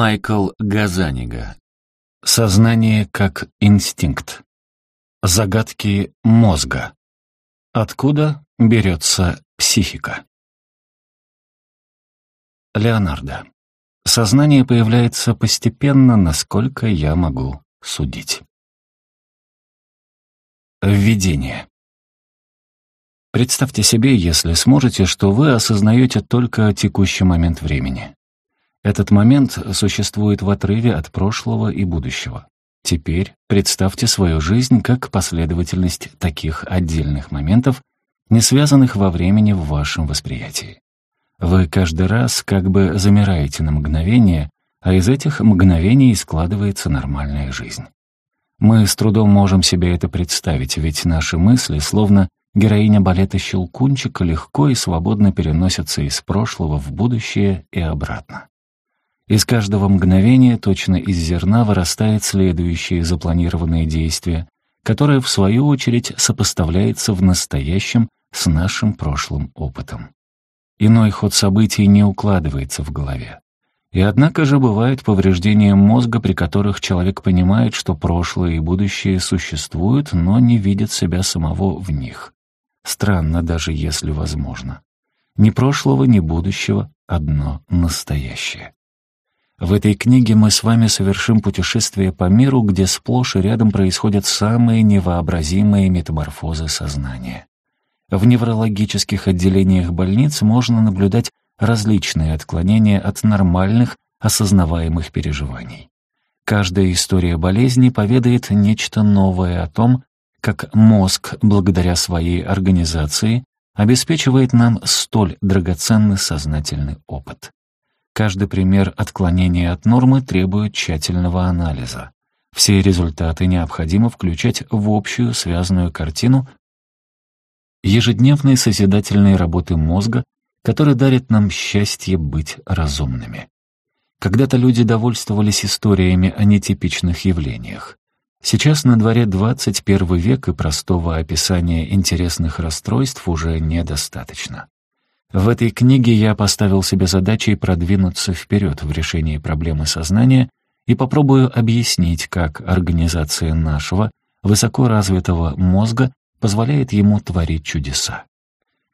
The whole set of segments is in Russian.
Майкл Газанига. Сознание как инстинкт. Загадки мозга. Откуда берется психика? Леонардо. Сознание появляется постепенно, насколько я могу судить. Введение. Представьте себе, если сможете, что вы осознаете только текущий момент времени. Этот момент существует в отрыве от прошлого и будущего. Теперь представьте свою жизнь как последовательность таких отдельных моментов, не связанных во времени в вашем восприятии. Вы каждый раз как бы замираете на мгновение, а из этих мгновений складывается нормальная жизнь. Мы с трудом можем себе это представить, ведь наши мысли, словно героиня балета «Щелкунчик», легко и свободно переносятся из прошлого в будущее и обратно. Из каждого мгновения точно из зерна вырастает следующее запланированное действие, которое, в свою очередь, сопоставляется в настоящем с нашим прошлым опытом. Иной ход событий не укладывается в голове. И однако же бывают повреждения мозга, при которых человек понимает, что прошлое и будущее существуют, но не видит себя самого в них. Странно даже, если возможно. Ни прошлого, ни будущего, одно настоящее. В этой книге мы с вами совершим путешествие по миру, где сплошь и рядом происходят самые невообразимые метаморфозы сознания. В неврологических отделениях больниц можно наблюдать различные отклонения от нормальных, осознаваемых переживаний. Каждая история болезни поведает нечто новое о том, как мозг, благодаря своей организации, обеспечивает нам столь драгоценный сознательный опыт каждый пример отклонения от нормы требует тщательного анализа. Все результаты необходимо включать в общую связанную картину ежедневной созидательной работы мозга, которая дарит нам счастье быть разумными. Когда-то люди довольствовались историями о нетипичных явлениях. Сейчас на дворе 21 век и простого описания интересных расстройств уже недостаточно. В этой книге я поставил себе задачей продвинуться вперед в решении проблемы сознания и попробую объяснить, как организация нашего высоко развитого мозга позволяет ему творить чудеса.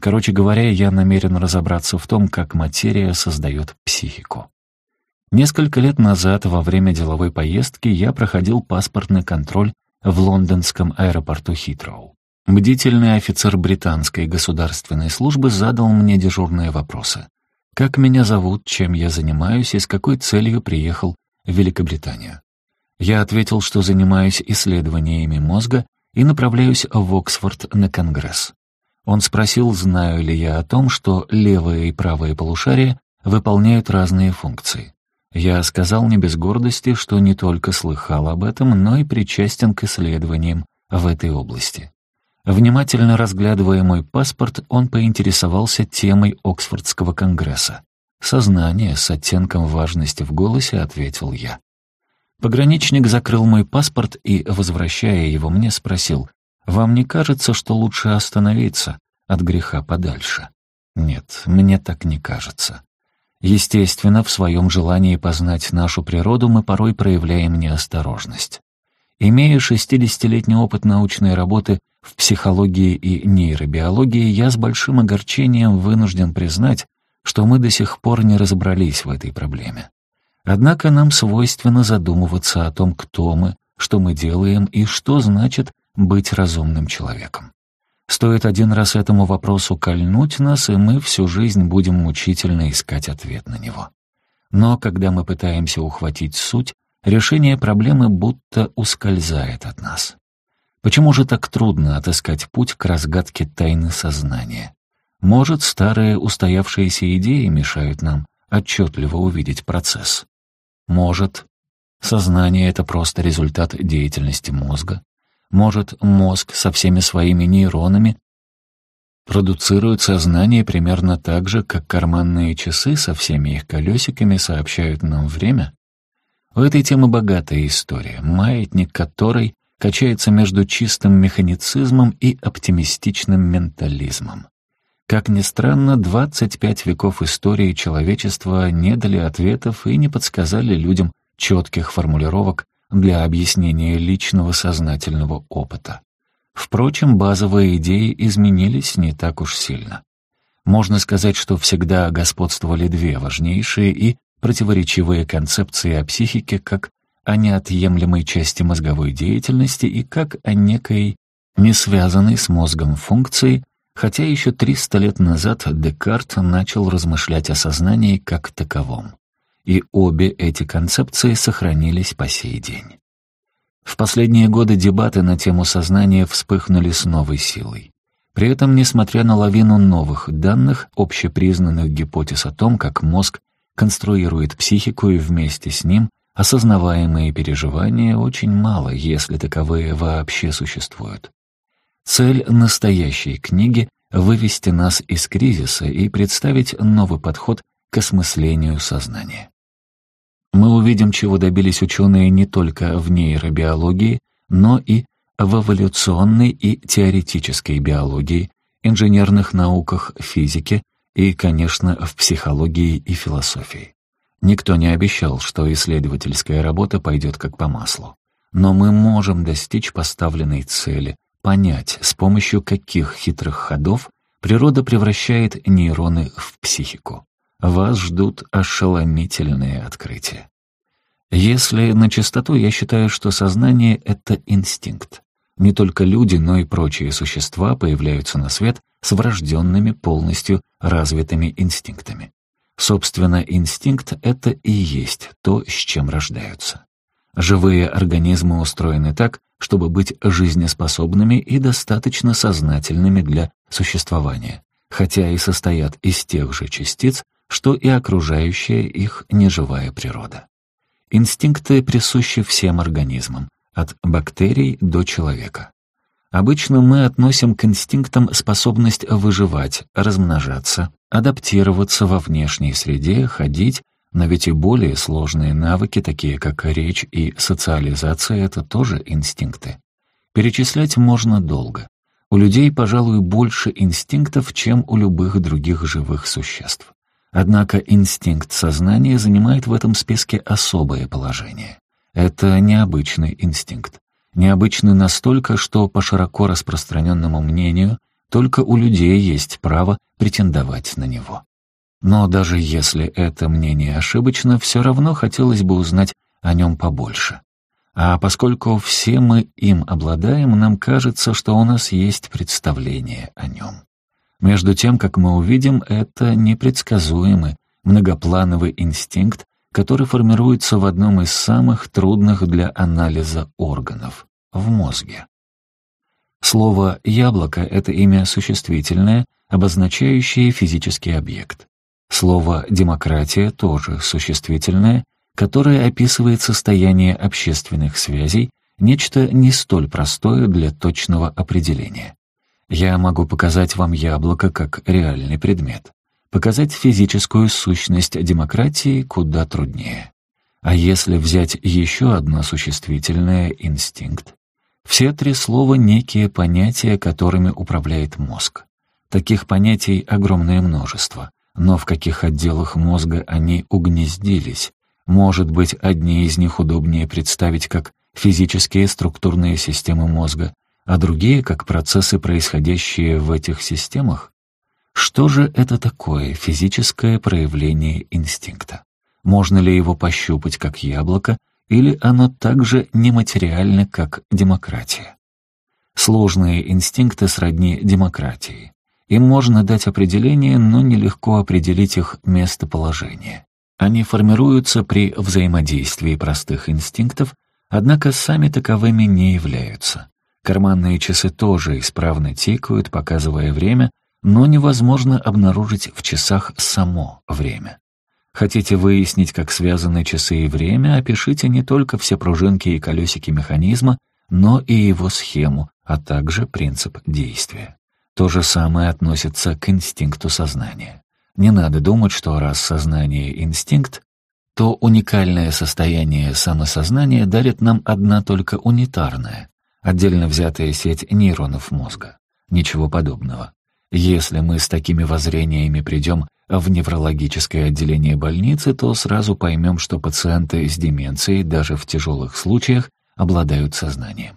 Короче говоря, я намерен разобраться в том, как материя создает психику. Несколько лет назад, во время деловой поездки, я проходил паспортный контроль в лондонском аэропорту Хитроу. Бдительный офицер британской государственной службы задал мне дежурные вопросы. Как меня зовут, чем я занимаюсь и с какой целью приехал в Великобританию? Я ответил, что занимаюсь исследованиями мозга и направляюсь в Оксфорд на Конгресс. Он спросил, знаю ли я о том, что левое и правое полушария выполняют разные функции. Я сказал не без гордости, что не только слыхал об этом, но и причастен к исследованиям в этой области. Внимательно разглядывая мой паспорт, он поинтересовался темой Оксфордского конгресса. Сознание с оттенком важности в голосе ответил я. Пограничник закрыл мой паспорт и, возвращая его мне, спросил, «Вам не кажется, что лучше остановиться от греха подальше?» «Нет, мне так не кажется». Естественно, в своем желании познать нашу природу мы порой проявляем неосторожность. Имея 60-летний опыт научной работы, в психологии и нейробиологии я с большим огорчением вынужден признать, что мы до сих пор не разобрались в этой проблеме. Однако нам свойственно задумываться о том, кто мы, что мы делаем и что значит быть разумным человеком. Стоит один раз этому вопросу кольнуть нас, и мы всю жизнь будем мучительно искать ответ на него. Но когда мы пытаемся ухватить суть, решение проблемы будто ускользает от нас. Почему же так трудно отыскать путь к разгадке тайны сознания? Может, старые устоявшиеся идеи мешают нам отчетливо увидеть процесс? Может, сознание — это просто результат деятельности мозга? Может, мозг со всеми своими нейронами продуцирует сознание примерно так же, как карманные часы со всеми их колесиками сообщают нам время? У этой темы богатая история, маятник которой качается между чистым механицизмом и оптимистичным ментализмом. Как ни странно, 25 веков истории человечества не дали ответов и не подсказали людям четких формулировок для объяснения личного сознательного опыта. Впрочем, базовые идеи изменились не так уж сильно. Можно сказать, что всегда господствовали две важнейшие и противоречивые концепции о психике как неотъемлемой части мозговой деятельности и как о некой, не связанной с мозгом функции, хотя еще 300 лет назад Декарт начал размышлять о сознании как таковом. И обе эти концепции сохранились по сей день. В последние годы дебаты на тему сознания вспыхнули с новой силой. При этом, несмотря на лавину новых данных, общепризнанных гипотез о том, как мозг конструирует психику и вместе с ним – Осознаваемые переживания очень мало, если таковые вообще существуют. Цель настоящей книги — вывести нас из кризиса и представить новый подход к осмыслению сознания. Мы увидим, чего добились ученые не только в нейробиологии, но и в эволюционной и теоретической биологии, инженерных науках, физике и, конечно, в психологии и философии. Никто не обещал, что исследовательская работа пойдет как по маслу. Но мы можем достичь поставленной цели, понять, с помощью каких хитрых ходов природа превращает нейроны в психику. Вас ждут ошеломительные открытия. Если на чистоту, я считаю, что сознание — это инстинкт. Не только люди, но и прочие существа появляются на свет с врожденными полностью развитыми инстинктами. Собственно, инстинкт — это и есть то, с чем рождаются. Живые организмы устроены так, чтобы быть жизнеспособными и достаточно сознательными для существования, хотя и состоят из тех же частиц, что и окружающая их неживая природа. Инстинкты присущи всем организмам, от бактерий до человека. Обычно мы относим к инстинктам способность выживать, размножаться, адаптироваться во внешней среде, ходить, но ведь и более сложные навыки, такие как речь и социализация, это тоже инстинкты. Перечислять можно долго. У людей, пожалуй, больше инстинктов, чем у любых других живых существ. Однако инстинкт сознания занимает в этом списке особое положение. Это необычный инстинкт необычны настолько, что по широко распространенному мнению только у людей есть право претендовать на него. Но даже если это мнение ошибочно, все равно хотелось бы узнать о нем побольше. А поскольку все мы им обладаем, нам кажется, что у нас есть представление о нем. Между тем, как мы увидим, это непредсказуемый, многоплановый инстинкт, который формируется в одном из самых трудных для анализа органов — в мозге. Слово «яблоко» — это имя существительное, обозначающее физический объект. Слово «демократия» — тоже существительное, которое описывает состояние общественных связей, нечто не столь простое для точного определения. Я могу показать вам яблоко как реальный предмет. Показать физическую сущность демократии куда труднее. А если взять еще одно существительное — инстинкт? Все три слова — некие понятия, которыми управляет мозг. Таких понятий огромное множество, но в каких отделах мозга они угнездились? Может быть, одни из них удобнее представить как физические структурные системы мозга, а другие — как процессы, происходящие в этих системах? Что же это такое физическое проявление инстинкта? Можно ли его пощупать как яблоко, или оно также нематериально, как демократия? Сложные инстинкты сродни демократии. Им можно дать определение, но нелегко определить их местоположение. Они формируются при взаимодействии простых инстинктов, однако сами таковыми не являются. Карманные часы тоже исправно тикают, показывая время, но невозможно обнаружить в часах само время. Хотите выяснить, как связаны часы и время, опишите не только все пружинки и колесики механизма, но и его схему, а также принцип действия. То же самое относится к инстинкту сознания. Не надо думать, что раз сознание — инстинкт, то уникальное состояние самосознания дарит нам одна только унитарная, отдельно взятая сеть нейронов мозга. Ничего подобного. Если мы с такими воззрениями придем в неврологическое отделение больницы, то сразу поймем, что пациенты с деменцией даже в тяжелых случаях обладают сознанием.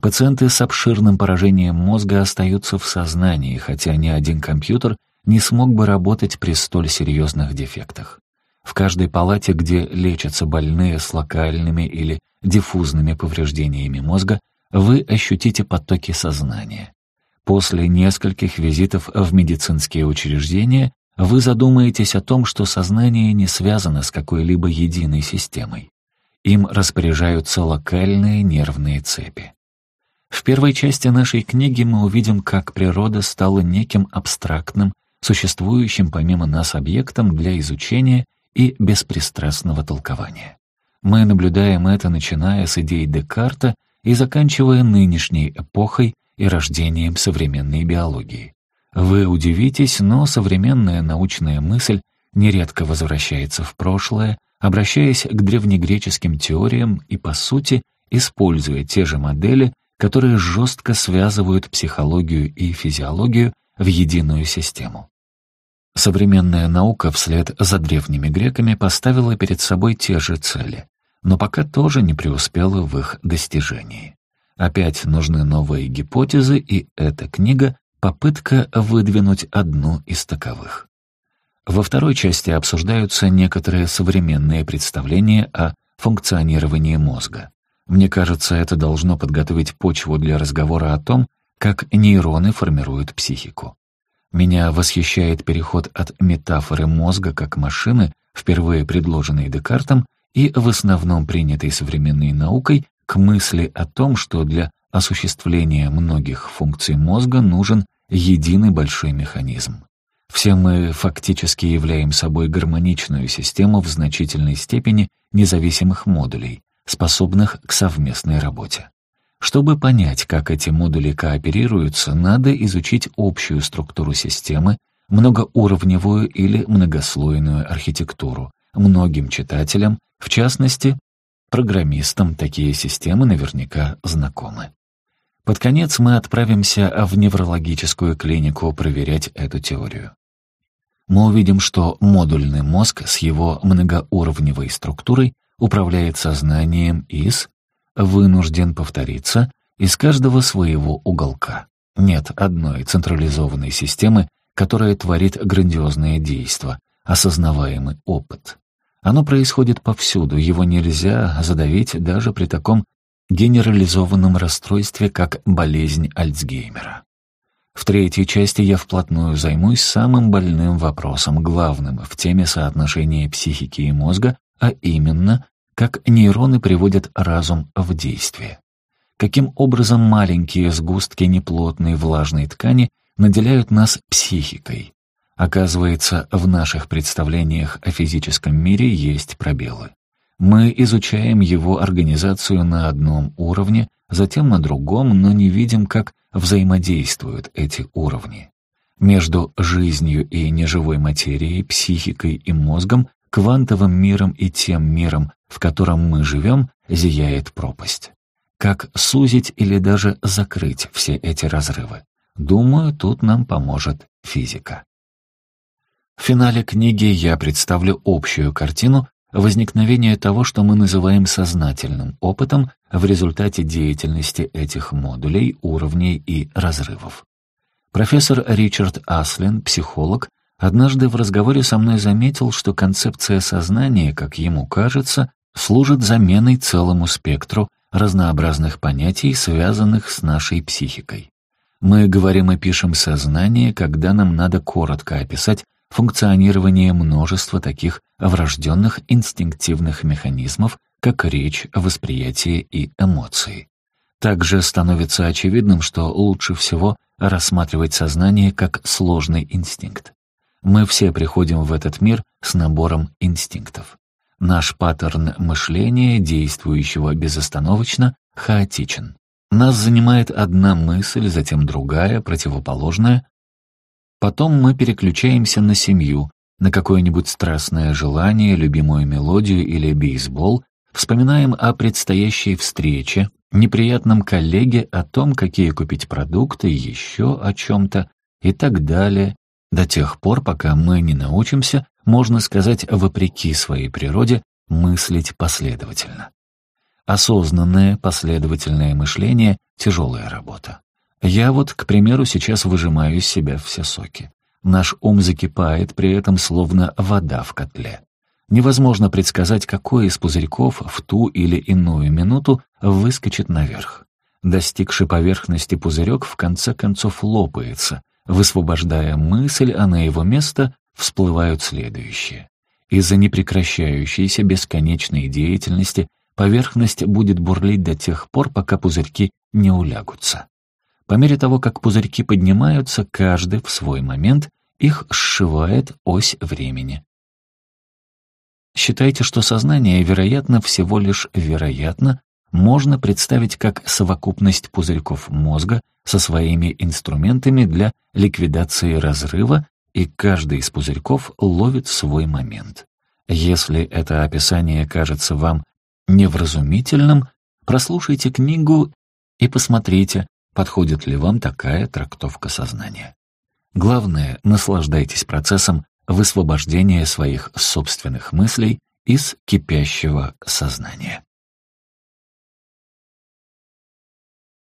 Пациенты с обширным поражением мозга остаются в сознании, хотя ни один компьютер не смог бы работать при столь серьезных дефектах. В каждой палате, где лечатся больные с локальными или диффузными повреждениями мозга, вы ощутите потоки сознания. После нескольких визитов в медицинские учреждения вы задумаетесь о том, что сознание не связано с какой-либо единой системой. Им распоряжаются локальные нервные цепи. В первой части нашей книги мы увидим, как природа стала неким абстрактным, существующим помимо нас объектом для изучения и беспристрастного толкования. Мы наблюдаем это, начиная с идей Декарта и заканчивая нынешней эпохой, и рождением современной биологии. Вы удивитесь, но современная научная мысль нередко возвращается в прошлое, обращаясь к древнегреческим теориям и, по сути, используя те же модели, которые жестко связывают психологию и физиологию в единую систему. Современная наука вслед за древними греками поставила перед собой те же цели, но пока тоже не преуспела в их достижении. Опять нужны новые гипотезы, и эта книга — попытка выдвинуть одну из таковых. Во второй части обсуждаются некоторые современные представления о функционировании мозга. Мне кажется, это должно подготовить почву для разговора о том, как нейроны формируют психику. Меня восхищает переход от метафоры мозга как машины, впервые предложенной Декартом и в основном принятой современной наукой, к мысли о том, что для осуществления многих функций мозга нужен единый большой механизм. Все мы фактически являем собой гармоничную систему в значительной степени независимых модулей, способных к совместной работе. Чтобы понять, как эти модули кооперируются, надо изучить общую структуру системы, многоуровневую или многослойную архитектуру. Многим читателям, в частности, Программистам такие системы наверняка знакомы. Под конец мы отправимся в неврологическую клинику проверять эту теорию. Мы увидим, что модульный мозг с его многоуровневой структурой управляет сознанием из «вынужден повториться» из каждого своего уголка. Нет одной централизованной системы, которая творит грандиозные действия, осознаваемый опыт. Оно происходит повсюду, его нельзя задавить даже при таком генерализованном расстройстве, как болезнь Альцгеймера. В третьей части я вплотную займусь самым больным вопросом, главным в теме соотношения психики и мозга, а именно, как нейроны приводят разум в действие. Каким образом маленькие сгустки неплотной влажной ткани наделяют нас психикой, Оказывается, в наших представлениях о физическом мире есть пробелы. Мы изучаем его организацию на одном уровне, затем на другом, но не видим, как взаимодействуют эти уровни. Между жизнью и неживой материей, психикой и мозгом, квантовым миром и тем миром, в котором мы живем, зияет пропасть. Как сузить или даже закрыть все эти разрывы? Думаю, тут нам поможет физика. В финале книги я представлю общую картину возникновения того, что мы называем сознательным опытом в результате деятельности этих модулей, уровней и разрывов. Профессор Ричард Аслин, психолог, однажды в разговоре со мной заметил, что концепция сознания, как ему кажется, служит заменой целому спектру разнообразных понятий, связанных с нашей психикой. Мы говорим и пишем сознание, когда нам надо коротко описать функционирование множества таких врожденных инстинктивных механизмов, как речь, восприятие и эмоции. Также становится очевидным, что лучше всего рассматривать сознание как сложный инстинкт. Мы все приходим в этот мир с набором инстинктов. Наш паттерн мышления, действующего безостановочно, хаотичен. Нас занимает одна мысль, затем другая, противоположная, Потом мы переключаемся на семью, на какое-нибудь страстное желание, любимую мелодию или бейсбол, вспоминаем о предстоящей встрече, неприятном коллеге, о том, какие купить продукты, еще о чем-то и так далее. До тех пор, пока мы не научимся, можно сказать, вопреки своей природе, мыслить последовательно. Осознанное последовательное мышление — тяжелая работа. Я вот, к примеру, сейчас выжимаю из себя все соки. Наш ум закипает, при этом словно вода в котле. Невозможно предсказать, какой из пузырьков в ту или иную минуту выскочит наверх. Достигший поверхности пузырек в конце концов лопается, высвобождая мысль, а на его место всплывают следующие. Из-за непрекращающейся бесконечной деятельности поверхность будет бурлить до тех пор, пока пузырьки не улягутся. По мере того, как пузырьки поднимаются, каждый в свой момент их сшивает ось времени. Считайте, что сознание, вероятно, всего лишь вероятно, можно представить как совокупность пузырьков мозга со своими инструментами для ликвидации разрыва, и каждый из пузырьков ловит свой момент. Если это описание кажется вам невразумительным, прослушайте книгу и посмотрите, Подходит ли вам такая трактовка сознания? Главное, наслаждайтесь процессом высвобождения своих собственных мыслей из кипящего сознания.